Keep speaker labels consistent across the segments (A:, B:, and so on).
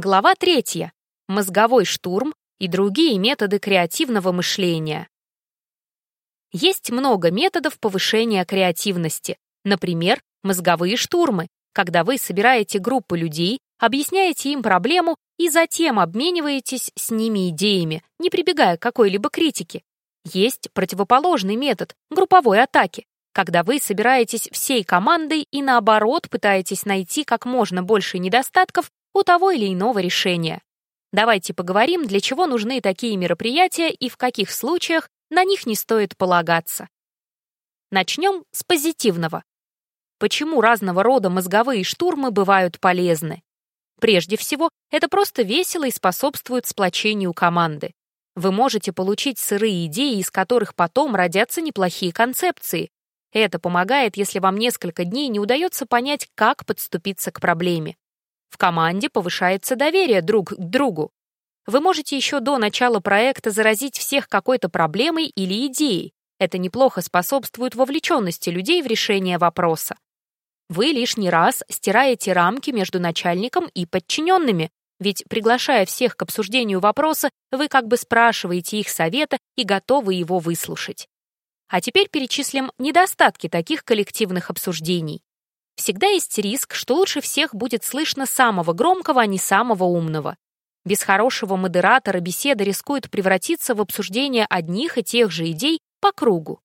A: Глава третья. Мозговой штурм и другие методы креативного мышления. Есть много методов повышения креативности. Например, мозговые штурмы, когда вы собираете группы людей, объясняете им проблему и затем обмениваетесь с ними идеями, не прибегая к какой-либо критике. Есть противоположный метод групповой атаки, когда вы собираетесь всей командой и наоборот пытаетесь найти как можно больше недостатков у того или иного решения. Давайте поговорим, для чего нужны такие мероприятия и в каких случаях на них не стоит полагаться. Начнем с позитивного. Почему разного рода мозговые штурмы бывают полезны? Прежде всего, это просто весело и способствует сплочению команды. Вы можете получить сырые идеи, из которых потом родятся неплохие концепции. Это помогает, если вам несколько дней не удается понять, как подступиться к проблеме. В команде повышается доверие друг к другу. Вы можете еще до начала проекта заразить всех какой-то проблемой или идеей. Это неплохо способствует вовлеченности людей в решение вопроса. Вы лишний раз стираете рамки между начальником и подчиненными, ведь, приглашая всех к обсуждению вопроса, вы как бы спрашиваете их совета и готовы его выслушать. А теперь перечислим недостатки таких коллективных обсуждений. Всегда есть риск, что лучше всех будет слышно самого громкого, а не самого умного. Без хорошего модератора беседа рискует превратиться в обсуждение одних и тех же идей по кругу.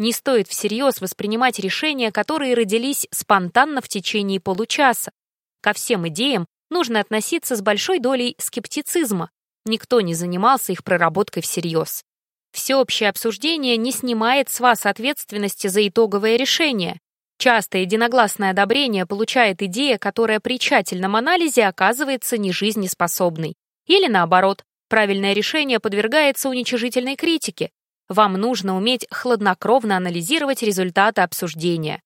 A: Не стоит всерьез воспринимать решения, которые родились спонтанно в течение получаса. Ко всем идеям нужно относиться с большой долей скептицизма. Никто не занимался их проработкой всерьез. Всеобщее обсуждение не снимает с вас ответственности за итоговое решение. Часто единогласное одобрение получает идея, которая при тщательном анализе оказывается нежизнеспособной. Или наоборот, правильное решение подвергается уничижительной критике. Вам нужно уметь хладнокровно анализировать результаты обсуждения.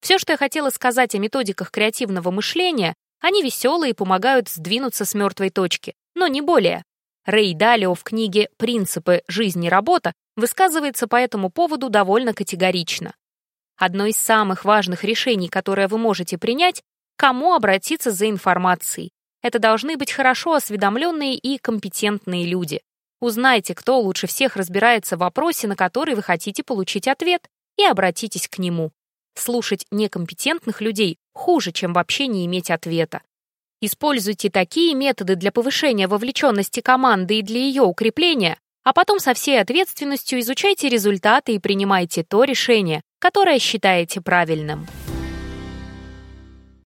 A: Все, что я хотела сказать о методиках креативного мышления, они веселые и помогают сдвинуться с мертвой точки, но не более. Рэй Далио в книге «Принципы жизни и работа» высказывается по этому поводу довольно категорично. Одно из самых важных решений, которое вы можете принять, кому обратиться за информацией. Это должны быть хорошо осведомленные и компетентные люди. Узнайте, кто лучше всех разбирается в вопросе, на который вы хотите получить ответ, и обратитесь к нему. Слушать некомпетентных людей хуже, чем вообще не иметь ответа. Используйте такие методы для повышения вовлеченности команды и для ее укрепления, а потом со всей ответственностью изучайте результаты и принимайте то решение, которое считаете правильным.